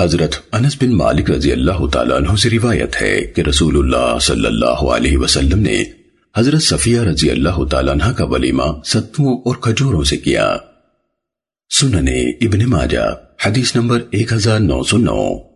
حضرت انس بن مالک رضی اللہ تعالیٰ عنہ سے روایت ہے کہ رسول اللہ صلی اللہ علیہ وسلم نے حضرت صفیہ رضی اللہ تعالیٰ عنہ کا ولیمہ ستووں اور کھجوروں سے کیا۔ سننے ابن ماجہ، حدیث نمبر ایک ہزار نو سو نو۔